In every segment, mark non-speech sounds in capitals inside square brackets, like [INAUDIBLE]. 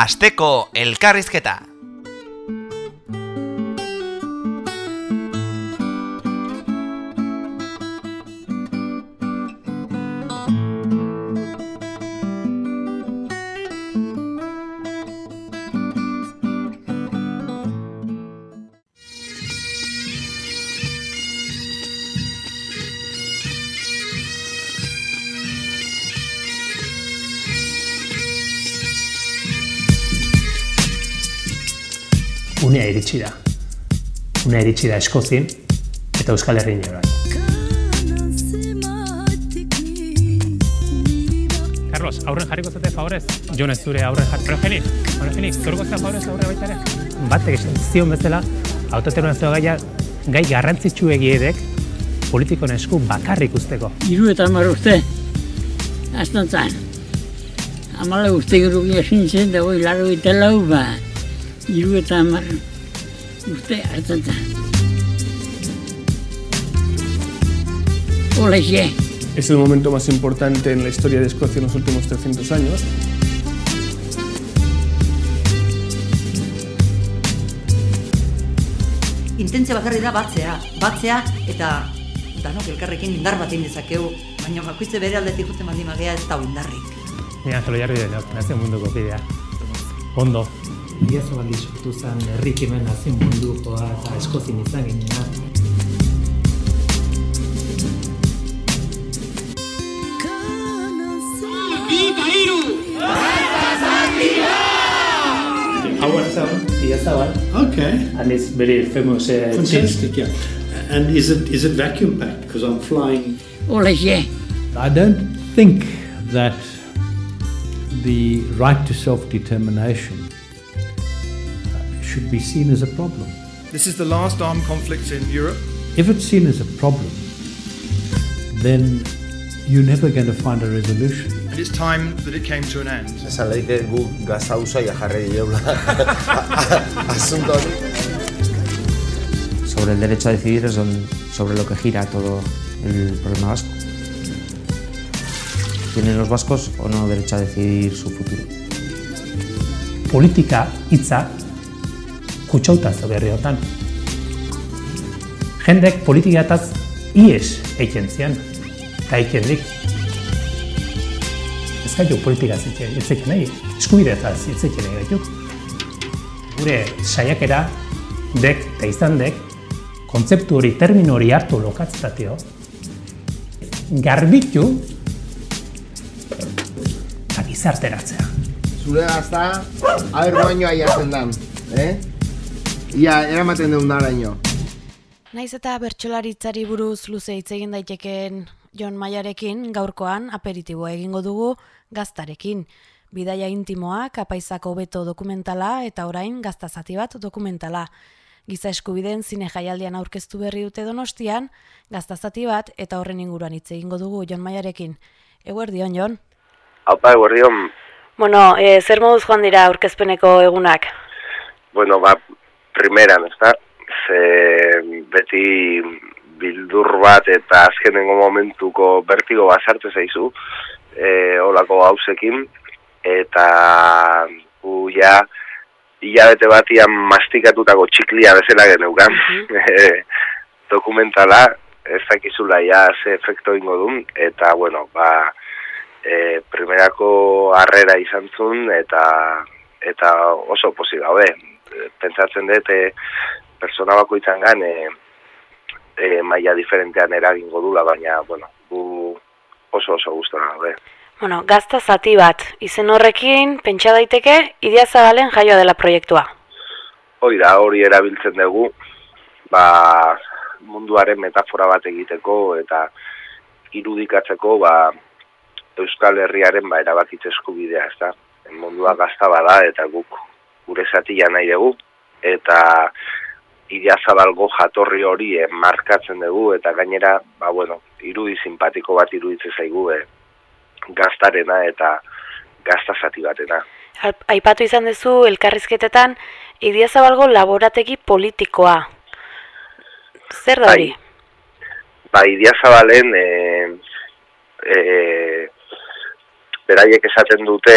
Azteco el elkarrizketa. Iritsi da. Unea iritsi da Eskozien eta Euskal orain. Carlos, aurren jarriko zate favorez? Jon ez zure aurren jarri. Pero Fenix, bueno, Fenix, zorko zate favorez aurre baita ere? Batek esan zion bezala, autoterminazio gaia gai garrantzitsu egiedek politikon esku bakarrik usteko. Iru eta hamar urte, astantzan. Amala urte gurugi esin zen, dago hilaro eta lau, ba, iru eta hamar urte astantzan. Hola, xe. Es el momento más importante en la historia de Escocia en los últimos 300 años. Intentzia bakarri da batzea, batzea eta danok elkarrekin indar bat dezakegu, baina bakoitze bere aldetik juten baldin magea ez da indarrik. Ni Angelo Jarri nazio munduko kidea. Ondo. Ia zabaldi sortu zen herrik hemen nazio mundukoa eta eskozin izan ginen. Howard Sound, Iazabal, Okay, and it's very famous uh, fantastic, yeah. And is it is it vacuum packed? Because I'm flying. Hola, xe. I don't think that the right to self determination should be seen as a problem. This is the last armed conflict in Europe. If it's seen as a problem, then you're never going to find a resolution. And it's time that it came to an end. Esan leike gu gaza usaia jarri diola [LAUGHS] asunto hori. Sobre el derecho a decidir es sobre lo que gira todo el problema vasco. ¿Tienen los vascos o no derecho a decidir su futuro? politika hitza kutsauta zo berriotan. Jendek politikataz ies eiken zian, eta eiken dik. Ez gaitu politika zitzeken nahi, eskubide eta zitzeken nahi gaitu. Gure saiakera dek eta izan dek, kontzeptu hori, termino hori hartu lokatzetatio, garbitu eta gizarteratzea. Zure gazta, aber baino aiatzen dan, eh? Ia, eramaten deun daraino. Naiz eta bertsolaritzari buruz luze hitz egin daitekeen Jon Maiarekin gaurkoan aperitiboa egingo dugu gaztarekin. Bidaia intimoak, apaizako beto dokumentala eta orain gaztazati bat dokumentala. Giza eskubideen zine jaialdian aurkeztu berri dute donostian, gaztazati bat eta horren inguruan hitz egingo dugu Jon Maiarekin. Eguerdion, Jon? Haupa, eguerdion, Bueno, e, zer moduz joan dira aurkezpeneko egunak? bueno, ba, primeran, ezta? Ze beti bildur bat eta azkenengo momentuko bertigo bat sartu zaizu, e, olako hausekin, eta gu ja, hilabete batian mastikatutako txiklia bezala geneukan, e, [LAUGHS] dokumentala, ez dakizula ja ze efekto ingo duen, eta, bueno, ba, e, primerako harrera izan zuen eta eta oso posi gaude. Pentsatzen dut e, persona bakoitzan gan e, e, maila diferentean eragingo dula, baina, bueno, gu oso oso gustora gaude. Bueno, gazta zati bat, izen horrekin, pentsa daiteke, idia zabalen jaioa dela proiektua. Hori da, hori erabiltzen dugu, ba, munduaren metafora bat egiteko eta irudikatzeko ba, Euskal Herriaren ba, erabakitze eskubidea, ez da? Mundua gazta bada eta guk gure zatia nahi dugu, eta idiazabalgo jatorri hori eh, markatzen dugu, eta gainera, ba, bueno, irudi simpatiko bat iruditze zaigu eh, gaztarena eta gazta zati batena. Aipatu izan duzu elkarrizketetan, idia zabalgo laborategi politikoa. Zer da hori? Ba, idiazabalen, e, e, beraiek esaten dute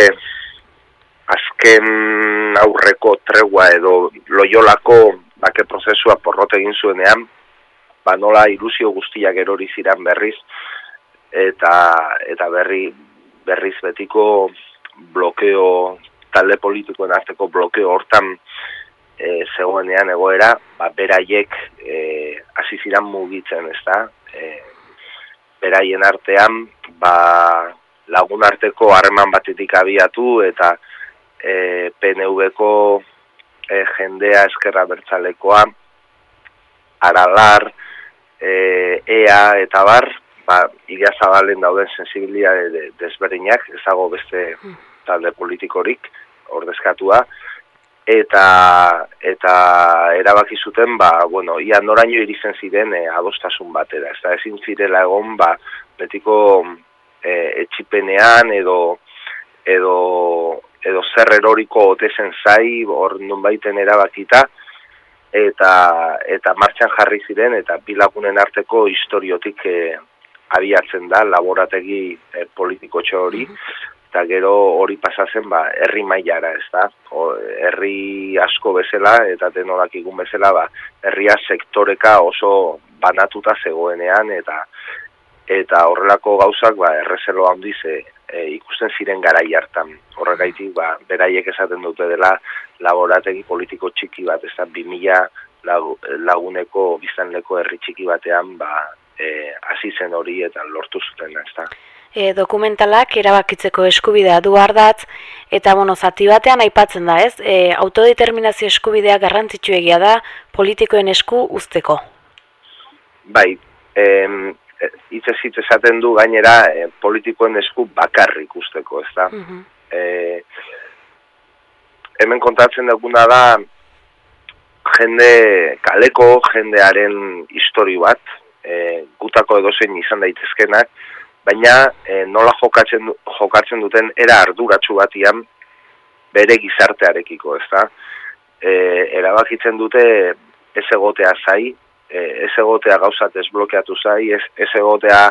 azken aurreko tregua edo loiolako bake prozesua porrot egin zuenean, ba nola ilusio guztiak erori ziran berriz, eta, eta berri, berriz betiko blokeo, talde politikoen arteko blokeo hortan e, zegoenean egoera, ba, beraiek e, hasi ziran mugitzen, ez da? E, beraien artean, ba, lagun arteko harreman batetik abiatu eta e, PNV-ko e, jendea eskerra bertzalekoa, aralar, e, ea eta bar, ba, iga zabalen dauden sensibilia de, desberdinak, ezago beste talde politikorik ordezkatua, eta eta erabaki zuten ba bueno ia noraino irizen ziren e, adostasun batera. Ez da ezin zirela egon ba betiko e, etxipenean edo edo edo zer eroriko otezen zai hor baiten erabakita eta eta martxan jarri ziren eta bilagunen arteko historiotik e, abiatzen da laborategi e, politiko hori eta gero hori pasatzen ba herri mailara, ez da? herri asko bezala eta denolak igun bezala ba herria sektoreka oso banatuta zegoenean eta eta horrelako gauzak ba errezelo handiz e, e, ikusten ziren garai hartan. Horregaitik ba beraiek esaten dute dela laborategi politiko txiki bat, ez da 2000 laguneko biztanleko herri txiki batean ba eh hasi zen hori eta lortu zuten, ez da e, dokumentalak erabakitzeko eskubidea du ardatz, eta bueno, zati batean aipatzen da, ez? E, autodeterminazio eskubidea garrantzitsu egia da politikoen esku usteko. Bai, em, hitz ez esaten du gainera e, politikoen esku bakarrik usteko, ez da? e, hemen kontatzen duguna da jende kaleko jendearen histori bat, e, gutako edozein izan daitezkenak, baina e, nola jokatzen, jokatzen duten era arduratsu batian bere gizartearekiko, ez da? E, erabakitzen dute ez egotea zai, e, ez egotea gauzat desblokeatu zai, ez, ez egotea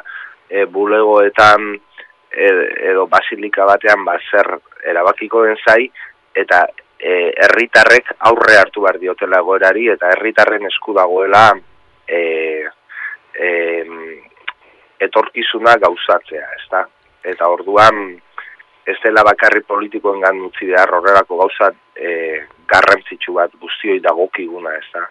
e, bulegoetan e, edo basilika batean ba, zer erabakiko den zai, eta e, herritarrek aurre hartu behar diotela egoerari, eta herritarren esku dagoela e, e, etorkizuna gauzatzea, ez da? Eta orduan, ez dela bakarri politikoen utzi horrelako gauzat e, garrantzitsu bat guztioi dagokiguna, ez da?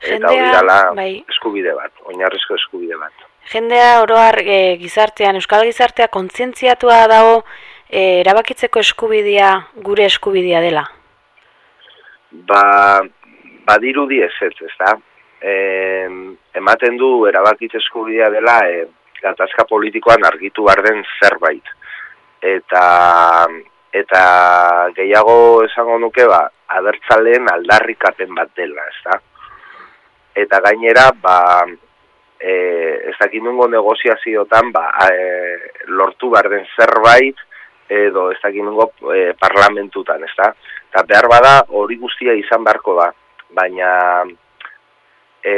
Eta hori dela bai. eskubide bat, oinarrizko eskubide bat. Jendea oroar e, gizartean, euskal gizartea kontzientziatua dago e, erabakitzeko eskubidea gure eskubidea dela? Ba, badirudi ez ez, ez da? E, ematen du erabakitze eskubidea dela e, gatazka politikoan argitu behar den zerbait. Eta, eta gehiago esango nuke ba, abertzaleen aldarrikapen bat dela, ez da? Eta gainera, ba, e, ez dakit nungo negoziaziotan, ba, e, lortu behar den zerbait, edo ez dakit nungo e, parlamentutan, ez da? Eta behar bada hori guztia izan beharko da, baina e,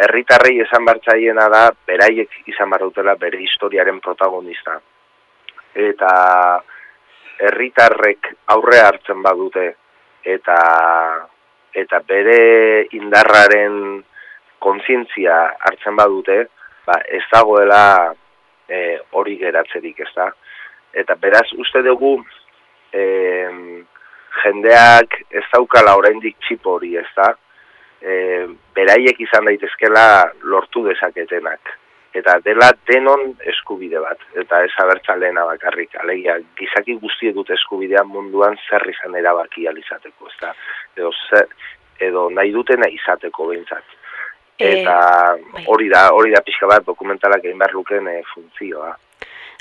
herritarrei esan bartzaiena da, beraiek izan barrautela bere historiaren protagonista. Eta herritarrek aurre hartzen badute, eta eta bere indarraren kontzientzia hartzen badute, ba, ez dagoela e, hori geratzerik, ez da. Eta beraz, uste dugu, e, jendeak ez daukala oraindik txip hori, ez da e, beraiek izan daitezkela lortu dezaketenak. Eta dela denon eskubide bat, eta ez abertzaleena bakarrik, alegia, gizaki guztiek dut eskubidean munduan zer izan erabaki alizateko, ez da? Edo, zer, edo nahi dutena izateko behintzat. E, eta bai. hori da, hori da pixka bat dokumentalak egin behar luken e, funtzioa.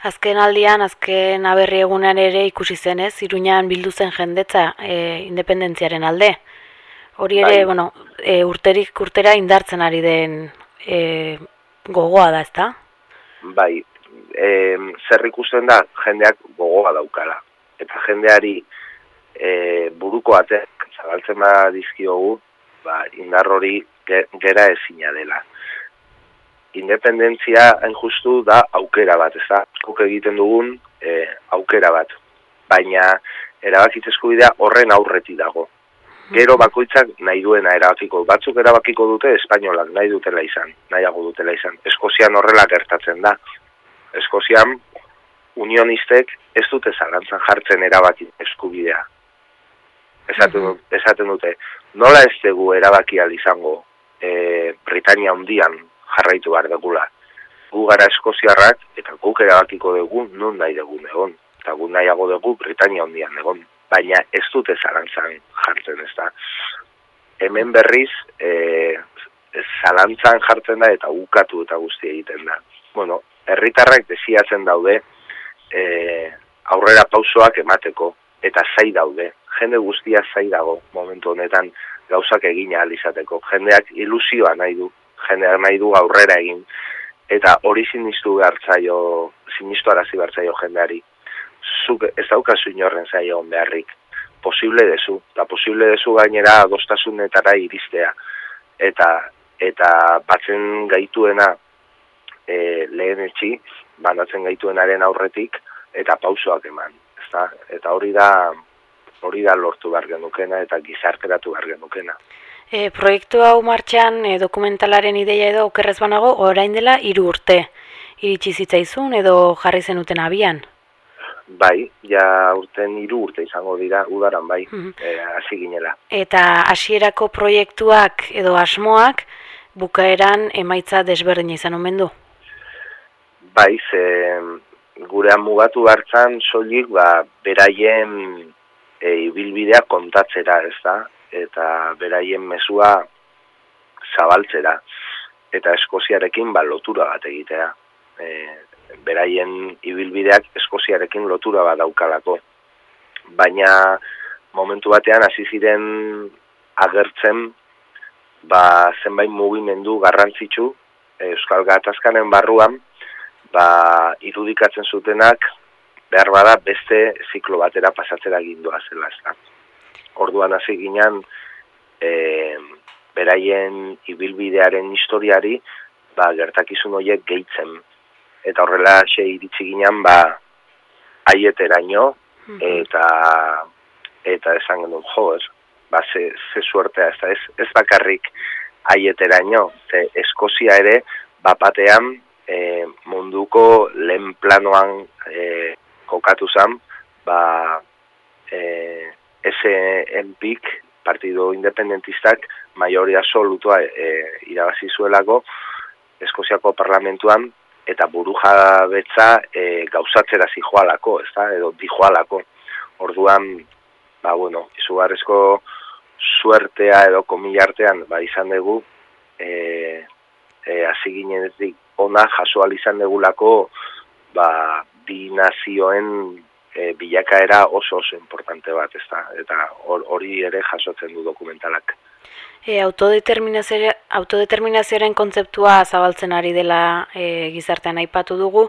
Azken aldian, azken aberri egunean ere ikusi zenez, iruñan bildu zen jendetza e, independentziaren alde. Hori ere, bai. bueno, e, urterik urtera indartzen ari den e, gogoa da, ezta? Bai, e, zer ikusten da, jendeak gogoa daukala. Eta jendeari e, buruko ateak zabaltzen ba dizkiogu, ba, indar hori gera ezina dela. Independentzia hain justu da aukera bat, ez da? egiten dugun e, aukera bat. Baina erabakitze eskubidea horren aurreti dago. Gero bakoitzak nahi duena erabakiko. Batzuk erabakiko dute espainolak nahi dutela izan, nahiago dutela izan. Eskozian horrela gertatzen da. Eskozian unionistek ez dute zalantzan jartzen erabaki eskubidea. Esaten, dut- esaten dute, nola ez dugu erabaki izango e, Britania hundian jarraitu behar dugula. Gu gara eskoziarrak eta guk erabakiko dugu nun nahi dugun egon. Eta gu nahiago dugu Britania hundian egon. Baina ez dute zalantzan jartzen ez da. Hemen berriz e, zalantzan jartzen da eta ukatu eta guzti egiten da. Bueno, herritarrak desiatzen daude e, aurrera pausoak emateko eta zai daude. Jende guztia zai dago momentu honetan gauzak egin ahal izateko. Jendeak ilusioa nahi du, jendeak nahi du aurrera egin eta hori sinistu behartzaio, sinistu arazi behartzaio jendeari. Zuk ez daukazu inorren zaio on beharrik. Posible dezu, eta posible dezu gainera adostasunetara iristea. Eta eta batzen gaituena e, lehen etxi, banatzen gaituenaren aurretik, eta pausoak eman. Ezta? Eta hori da hori da lortu behar genukena eta gizarteratu behar genukena. E, proiektu hau martxan e, dokumentalaren ideia edo okerrez banago orain dela hiru urte. Iritsi zitzaizun edo jarri zenuten abian. Bai, ja urten hiru urte izango dira udaran bai, e, hasi ginela. Eta hasierako proiektuak edo asmoak bukaeran emaitza desberdina izan omen du. Bai, ze gurean mugatu hartzan soilik ba, beraien e, ibilbidea kontatzera, ez da? Eta beraien mezua zabaltzera. Eta Eskoziarekin ba, lotura bat egitea. E, beraien ibilbideak Eskoziarekin lotura bat daukalako. Baina momentu batean hasi ziren agertzen ba, zenbait mugimendu garrantzitsu Euskal Gatazkanen barruan, ba, irudikatzen zutenak behar bada beste ziklo batera pasatzera gindua zela, ez da. Orduan hasi ginen, e, beraien ibilbidearen historiari, ba, gertakizun horiek gehitzen. Eta horrela xe iritsi ginen, ba, aieteraino, eta eta esan genuen, jo, ez, ba, ze, ze suertea, ez, da, ez, ez bakarrik aieteraino, ze Eskozia ere, bapatean, e, munduko lehen planoan e, kokatu zen, ba, e, SNPik, Partido Independentistak, maioria absolutua e, irabazi zuelako Eskoziako parlamentuan, eta buru jabetza e, gauzatzera zijoalako, ez da, edo dijoalako. Orduan, ba, bueno, izugarrezko suertea edo komilartean, ba, izan dugu, e, e, hasi ginenetik ona jaso ahal izan degulako ba, bi nazioen e, bilakaera oso oso importante bat, ezta? Eta hor- hori ere jasotzen du dokumentalak. E, autodeterminazio, autodeterminazioaren kontzeptua zabaltzen ari dela e, gizartean aipatu dugu,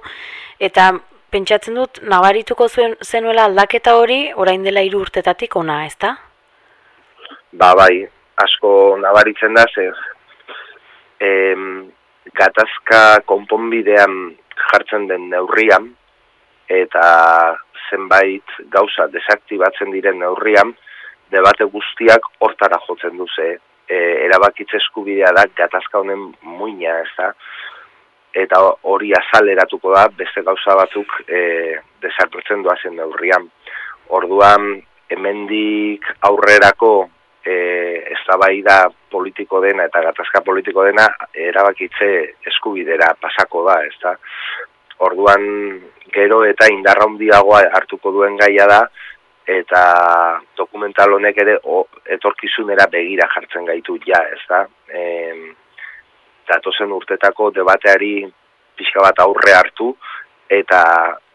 eta pentsatzen dut nabarituko zuen zenuela aldaketa hori orain dela hiru urtetatik ona, ezta? Ba, bai, asko nabaritzen da, zer, em, gatazka konponbidean jartzen den neurrian, eta zenbait gauza desaktibatzen diren neurrian, debate guztiak hortara jotzen duze. E, erabakitze eskubidea da gatazka honen muina, ez da? Eta hori azaleratuko da beste gauza batzuk e, desagertzen doazen neurrian. Orduan, hemendik aurrerako e, eztabaida politiko dena eta gatazka politiko dena erabakitze eskubidera pasako da, ezta? Orduan gero eta indarra handiagoa hartuko duen gaia da eta dokumental honek ere o, etorkizunera begira jartzen gaitu ja, ezta? Em, datozen urtetako debateari pixka bat aurre hartu eta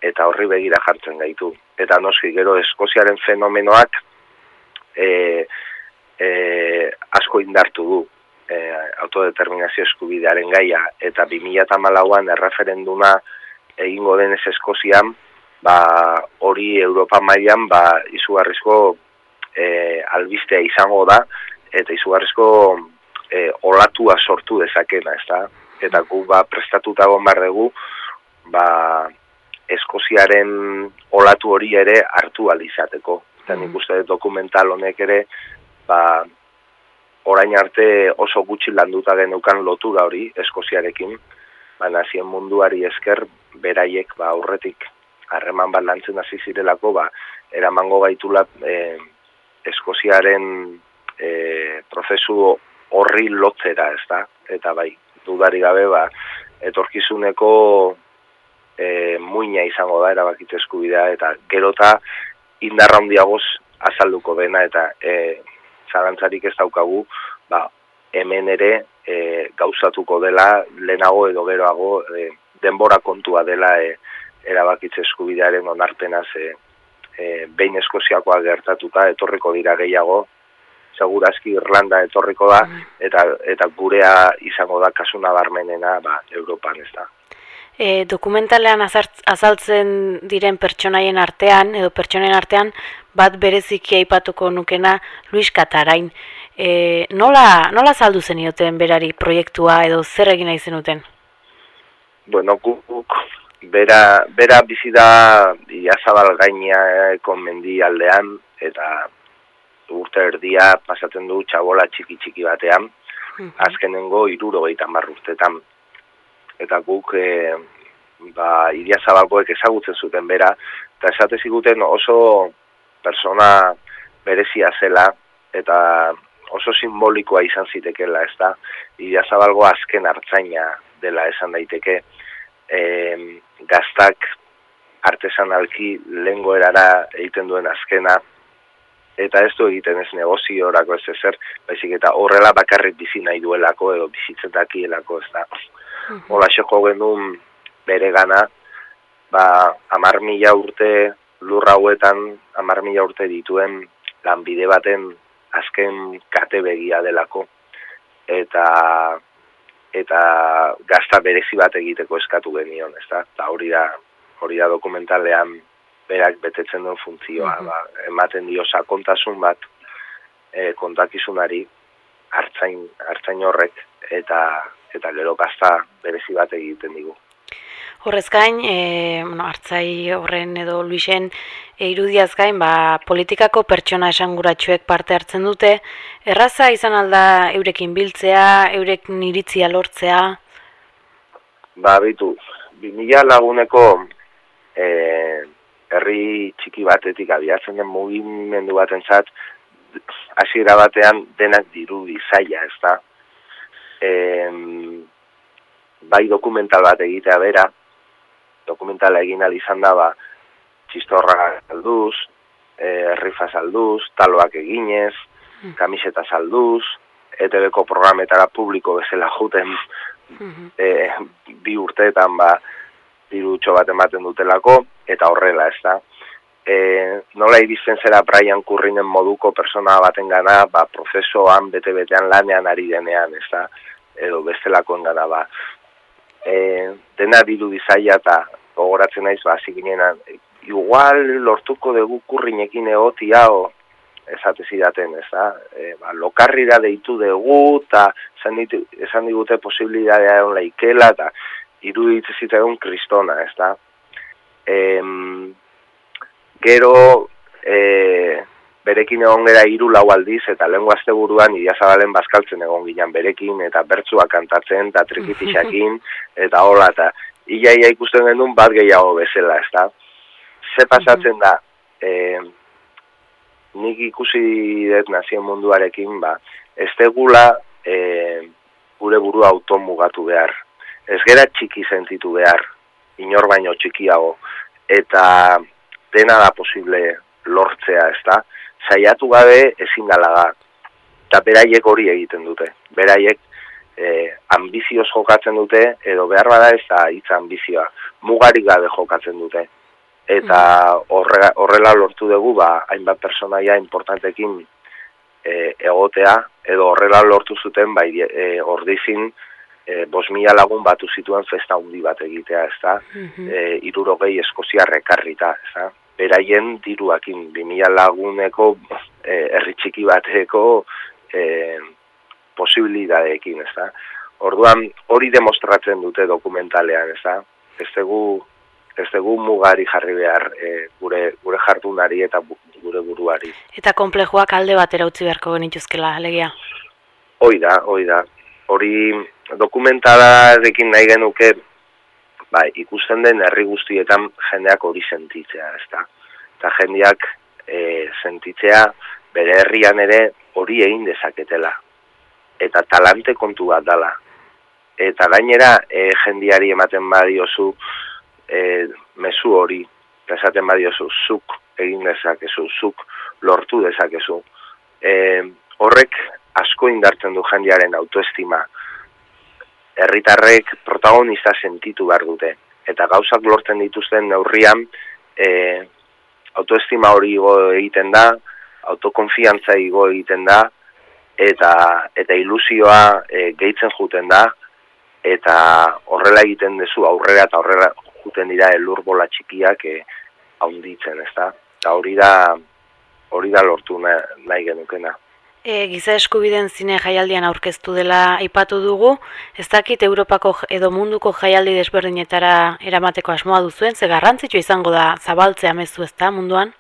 eta horri begira jartzen gaitu. Eta noski gero Eskoziaren fenomenoak e, e, asko indartu du e, autodeterminazio eskubidearen gaia eta 2014an erreferenduma egingo denez Eskozian ba, hori Europa mailan ba, izugarrizko e, albistea izango da eta izugarrizko e, olatua sortu dezakena, ezta? Eta gu ba, prestatuta behar dugu ba, Eskoziaren olatu hori ere hartu ahal izateko. Eta nik uste dut dokumental honek ere, ba, orain arte oso gutxi landuta genukan lotura hori Eskoziarekin, baina zien munduari esker beraiek ba aurretik harreman bat lantzen hasi zirelako ba eramango gaitula e, Eskoziaren e, prozesu horri lotzera, ezta? Eta bai, dudari gabe ba etorkizuneko e, muina izango da erabakitze eskubidea eta gerota indarra handiagoz azalduko dena eta e, zalantzarik ez daukagu ba, hemen ere e, gauzatuko dela lehenago edo geroago e, denbora kontua dela e, erabakitze eskubidearen onarpenaz e, e, behin eskoziakoa gertatuta etorriko dira gehiago segurazki Irlanda etorriko da eta eta gurea izango da kasuna barmenena ba, Europan ez da. E, dokumentalean azaltzen diren pertsonaien artean, edo pertsonaien artean, bat bereziki aipatuko nukena Luis Katarain. E, nola, nola saldu zenioten berari proiektua edo zer egin nahi zenuten? Bueno, guk, bera, bera bizi da iazabal gainako mendi aldean, eta urte erdia pasatzen du txabola txiki txiki batean, azkenengo iruro gaitan urtetan. Eta guk, e, ba, idiazabalkoek ezagutzen zuten bera, eta esate ziguten oso persona berezia zela, eta oso simbolikoa izan zitekela, ez da, idiazabalgo azken hartzaina dela esan daiteke, e, gaztak artesanalki lengo erara egiten duen azkena, eta ez du egiten ez negoziorako ez ezer, baizik eta horrela bakarrik bizi nahi duelako edo bizitzen dakielako, ez da. Hola, xeko genuen bere gana, ba, amar mila urte lurra hauetan, amar mila urte dituen lanbide baten azken kate begia delako eta eta gazta berezi bat egiteko eskatu genion, ez da? Ta hori da, hori da dokumentalean berak betetzen duen funtzioa, ba, ematen dio sakontasun bat e, kontakizunari hartzain, hartzain horrek eta eta gero gazta berezi bat egiten digu. Horrez gain, e, bueno, hartzai horren edo Luisen e, irudiaz gain, ba, politikako pertsona esanguratsuek parte hartzen dute, erraza izan alda eurekin biltzea, eurek niritzia lortzea? Ba, bitu, 2000 laguneko e, herri txiki batetik abiatzen den mugimendu baten zat, hasiera batean denak dirudi zaila, ez da? E, bai dokumental bat egitea bera, dokumentala egin izan da ba, txistorra salduz, e, rifa salduz, taloak eginez, kamiseta salduz, ETV-ko programetara publiko bezala juten e, bi urteetan ba, dirutxo bat ematen dutelako, eta horrela, ez da. E, nola irizten zera Brian Kurrinen moduko persona baten gana, ba, prozesoan, bete-betean lanean ari denean, ez da, edo bestelakoen gana, ba, e, dena diru dizaia eta gogoratzen naiz ba ginenan igual lortuko dugu kurrinekin egoti hau esate zidaten, ez da? E, ba, lokarrira deitu dugu, eta esan, esan digute posibilitatea egon laikela, eta iruditze egun kristona, ez da? E, gero, e, berekin egon gera hiru lau aldiz, eta lehen guazte buruan idiazabalen bazkaltzen egon ginen berekin, eta bertsuak kantatzen, eta [LAUGHS] trikitixakin, eta hola, eta iaia ikusten genuen bat gehiago bezala, ez da. Ze pasatzen da, e, nik ikusi dut nazio munduarekin, ba, ez tegula e, gure buru automugatu behar. Ez gera txiki sentitu behar, inor baino txikiago, eta dena da posible lortzea, ez da saiatu gabe ezin dala da. Eta beraiek hori egiten dute. Beraiek e, ambizioz jokatzen dute, edo behar bada ez da hitz ambizioa. Mugarik gabe jokatzen dute. Eta horrela lortu dugu, ba, hainbat personaia importantekin e, egotea, edo horrela lortu zuten, bai, e, ordizin, e, bos mila lagun batu zituen festa hundi bat egitea, ez da, mm -hmm. e, irurogei eskoziarrekarrita, ez da beraien diruakin 2000 laguneko eh, herri txiki bateko eh, posibilidadeekin, ez da. Orduan hori demostratzen dute dokumentalean, ez da. Ez dugu, ez dugu mugari jarri behar e, gure, gure jardunari eta gure buruari. Eta konplejoak alde batera utzi beharko genituzkela, alegia. Hoi da, hoi da. Hori dokumentalarekin nahi genuke, ba, ikusten den herri guztietan jendeak hori sentitzea, ezta? Eta jendeak e, sentitzea bere herrian ere hori egin dezaketela. Eta talante kontu bat dala. Eta gainera e, jendiari ematen badiozu e, mezu hori, esaten badiozu, zuk egin dezakezu, zuk lortu dezakezu. E, horrek asko indartzen du jendiaren autoestima. Herritarrek protagonista sentitu behar dute. Eta gauzak lortzen dituzten neurrian, e, autoestima hori igo egiten da, autokonfiantza igo egiten da, eta eta ilusioa e, gehitzen juten da, eta horrela egiten duzu aurrera eta horrela juten dira elur bola txikiak e, haunditzen, ez da? Eta hori da, hori da lortu nahi genukena. E, giza eskubiden zine jaialdian aurkeztu dela aipatu dugu, ez dakit Europako edo munduko jaialdi desberdinetara eramateko asmoa duzuen, ze garrantzitsua izango da zabaltzea mezu ez da munduan?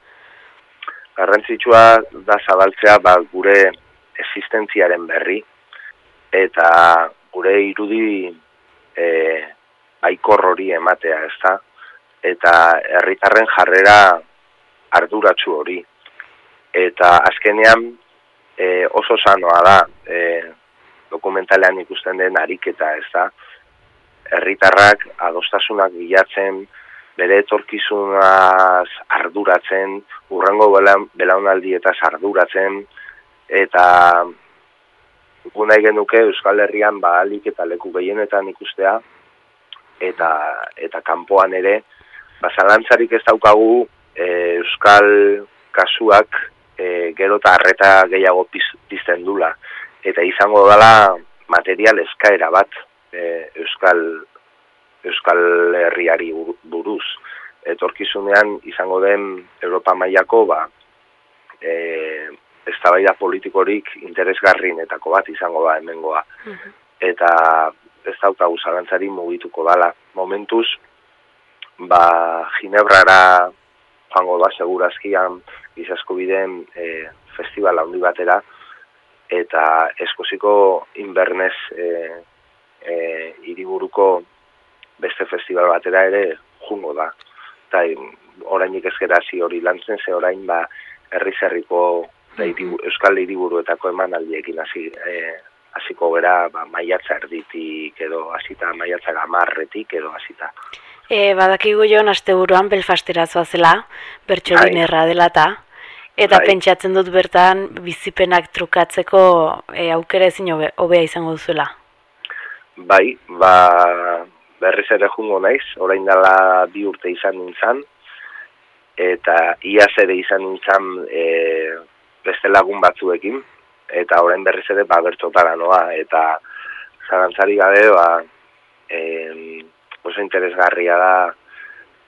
Garrantzitsua da zabaltzea ba, gure existentziaren berri, eta gure irudi e, aikor hori ematea ez da, eta herritarren jarrera arduratsu hori. Eta azkenean e, oso sanoa da e, dokumentalean ikusten den ariketa ez da herritarrak adostasunak bilatzen bere etorkizunaz arduratzen urrengo belaunaldi eta arduratzen eta gu nahi genuke Euskal Herrian ba eta leku gehienetan ikustea eta eta kanpoan ere ba zalantzarik ez daukagu e, Euskal kasuak e, gero eta arreta gehiago pizten dula. Eta izango dela material eskaera bat e, Euskal, Euskal Herriari buruz. Etorkizunean izango den Europa mailako ba, eztabaida politikorik interesgarrinetako bat izango da hemengoa. Eta ez daukagu zalantzari mugituko dala. Momentuz, ba, Ginebrara joango da segurazkian gizasko bideen e, festival handi batera, eta eskoziko inbernez e, e, iriburuko beste festival batera ere jungo da. Eta orainik ezkera hasi hori lantzen, ze orain ba herri zerriko mhm. euskal iriburuetako eman aldiekin hasi e, hasiko gera ba, maiatza erditik edo hasita maiatza gamarretik edo hasita. E, badakigu joan aste buruan Belfastera zoazela, bertso dinerra dela eta Eta bai. pentsatzen dut bertan bizipenak trukatzeko e, aukera ezin hobea izango duzuela. Bai, ba, berriz ere jungo naiz, orain dela bi urte izan nintzen, eta iaz ere izan nintzen e, beste lagun batzuekin, eta orain berriz ere ba, bertxotara noa, eta zarantzari gabe, ba, e, oso interesgarria da,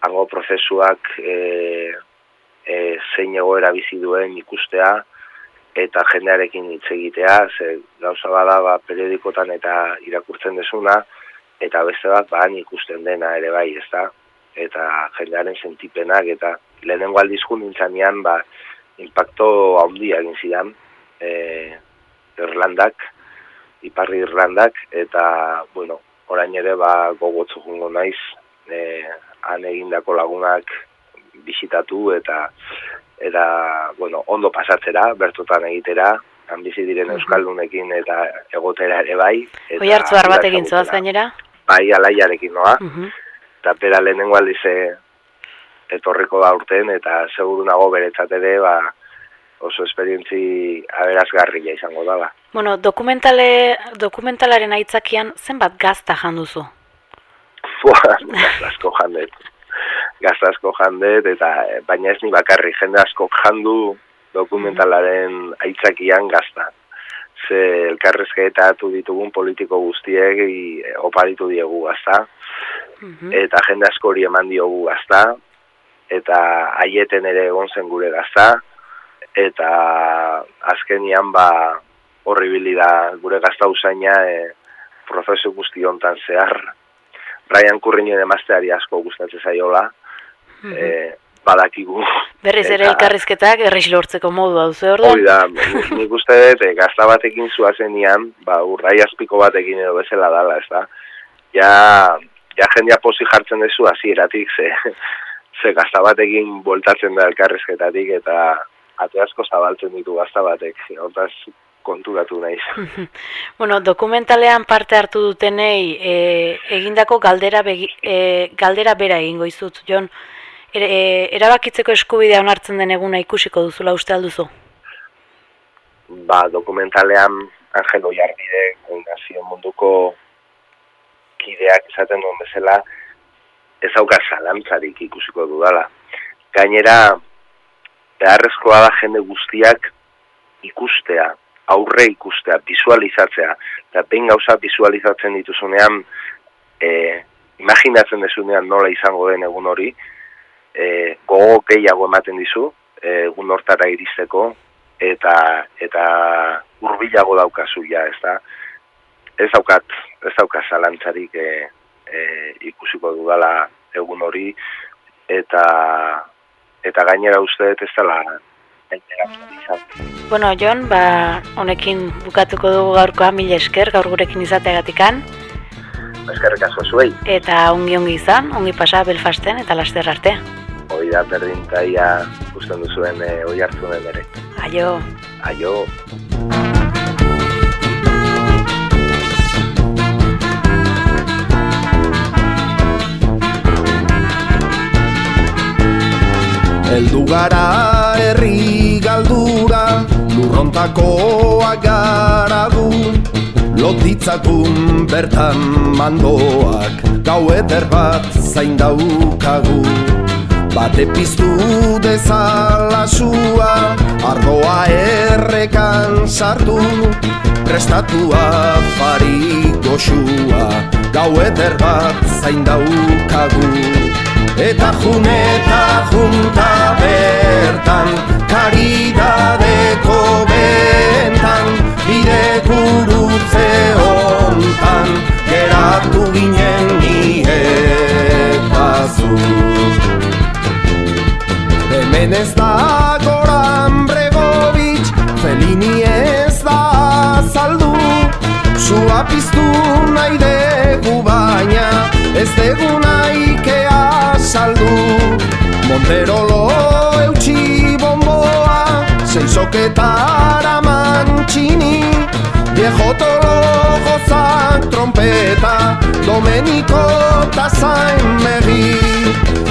hango prozesuak, e, e, zein egoera bizi duen ikustea eta jendearekin hitz egitea, ze gauza bada ba, periodikotan eta irakurtzen desuna, eta beste bat ba, ikusten dena ere bai, ez da? Eta jendearen sentipenak, eta lehenengo aldizkun nintzanean, ba, impacto handia egin zidan, e, Irlandak, Iparri Irlandak, eta, bueno, orain ere, ba, gogotzu jungo naiz, e, han egindako lagunak bisitatu eta eta bueno, ondo pasatzera, bertotan egitera, han bizi diren euskaldunekin eta egotera ere bai. Oi hartzu bat egin zoaz gainera? Bai, alaiarekin noa. Eta pera lehenengo aldize etorriko da urten eta seguru nago beretzat ere ba, oso esperientzi aberazgarria izango dala. Bueno, dokumentale, dokumentalaren aitzakian zenbat gazta janduzu? Fua, asko jandet gazta asko jandet, eta eh, baina ez ni bakarri, jende asko jandu dokumentalaren aitzakian gazta. Ze elkarrezketa atu ditugun politiko guztiek e, oparitu diegu gazta, eta jende asko hori eman diogu gazta, eta haieten ere egon zen gure gazta, eta azkenian ba horribili da gure gazta usaina e, prozesu guzti hontan zehar, Brian Curriño de Masteari asko gustatzen zaiola, e, badakigu. Berriz ere Eta- elkarrizketak errex lortzeko modua duzu orduan. Hori da, ni- nik uste dut, eh, gazta batekin zuazenian, ba, urrai azpiko batekin edo bezala dala, ez da? Ja, ja jendea posi jartzen dezu hasieratik ze, ze gazta batekin bueltatzen da elkarrizketatik eta ate asko zabaltzen ditu gazta batek. Hortaz konturatu naiz. [LAUGHS] Bueno, dokumentalean parte hartu dutenei e, egindako galdera, begi, e, galdera bera egingo izut, Jon. Er, e, erabakitzeko eskubidea onartzen den eguna ikusiko duzula uste alduzu. ba, dokumentalean Angel Oiarbide, koordinazio munduko kideak esaten duen bezala, ez dauka zalantzarik ikusiko dudala. Gainera, beharrezkoa da jende guztiak ikustea, aurre ikustea, visualizatzea, eta behin gauza visualizatzen dituzunean, e, imaginatzen dezunean nola izango den egun hori, e, gogo gehiago ematen dizu, e, egun hortara iristeko, eta eta hurbilago daukazu ja, ez da? Ez daukat, ez daukat zalantzarik e, e, ikusiko dudala egun hori, eta eta gainera uste dut ez dela. Bueno, Jon, ba, honekin bukatuko dugu gaurkoa mila esker, gaur gurekin izateagatikan, Eskerrik asko zuei, eta ongi ongi izan, ongi pasa Belfasten eta laster arte. hori da berdin taia duzuen e, oi hartzunen ere. Aio. Aio. Eldu gara herri galdura, lurrontakoak gara gu Lotitzakun bertan mandoak, gau eder bat zain daukagu. Bate piztu dezala sua, ardoa errekan sartu. Prestatua fari goxua, gau eder bat zain daukagu Eta june eta junta bertan Karidadeko bentan Bide gurutze hontan Geratu ginen ni eta zu. Hemen ez da Goran Bregovic Felini ez da azaldu Sua piztu nahi Monterolo eutxi bomboa Seizoketara mantxini. Viejo tolo gozak trompeta Domeniko ta zain berri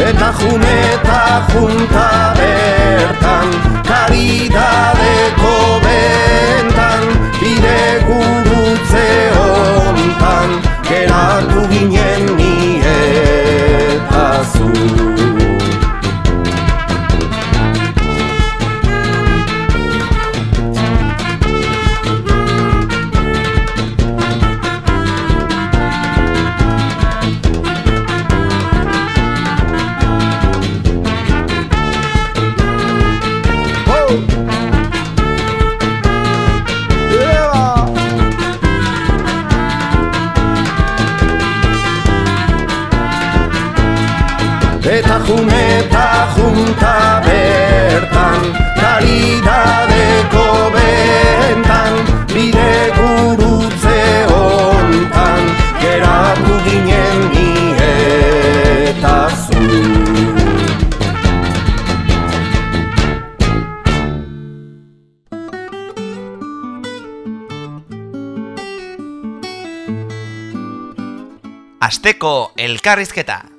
Eta june eta junta bertan Karidadeko bentan Bide gurutze hontan Geratu ginen ni eta zu Azteko elkarrizketa.